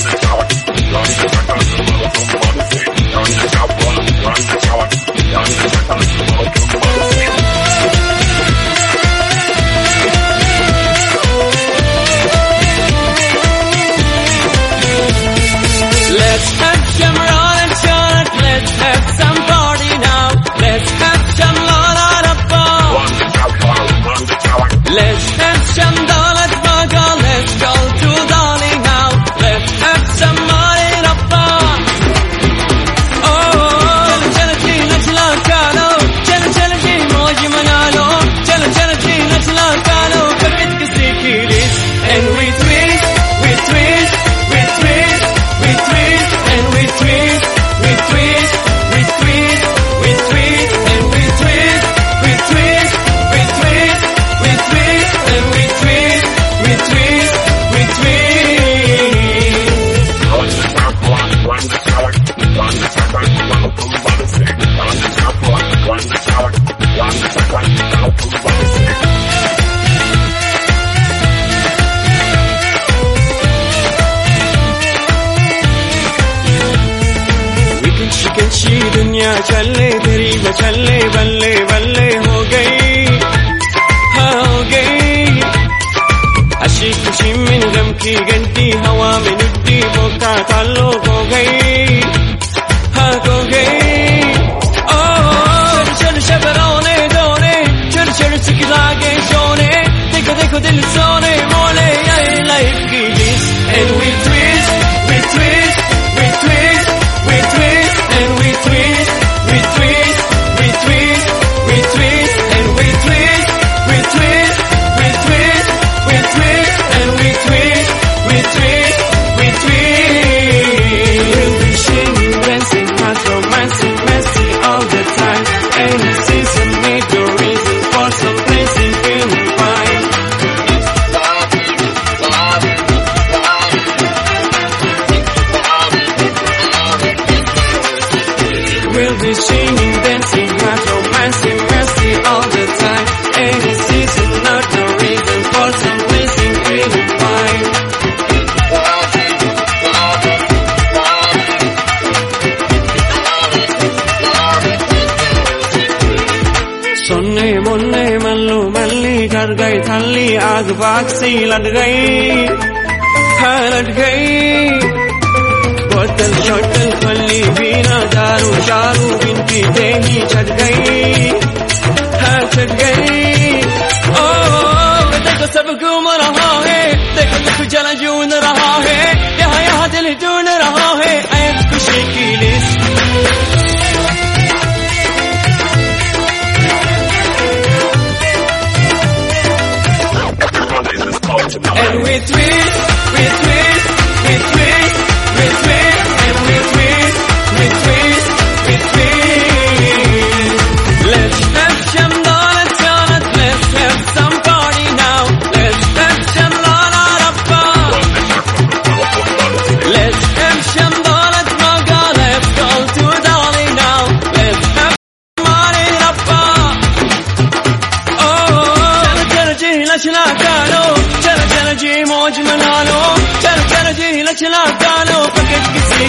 Thank you. दुनिया चले तेरी बचले बल्ले बल्ले हो गई। हाँ हो गई। अशी खुशी में गम की घंटी, हवा में मिट्टी मौका तालो हो गई। हाँ हो गई। मल्ली गई थल्ली आग बाग से लट गई हाँ लट गई बोतल शोटल फल्ली बिना दारू शारू बिनती देनी छट गई हाँ छट गई ओ देखो सब घूम रहा है देखो देखो जला जून And we twist, we twist, we twist, we twist, and we twist, we twist, we twist. Let's have some donuts on it, let's have some party now. Let's have some lona rappa. Let's have some donuts, maga, let's go to Dolly now. Let's have money rappa. Oh, oh, oh. मौज मना लो चल कर जी लचला डालो पकड़ किसी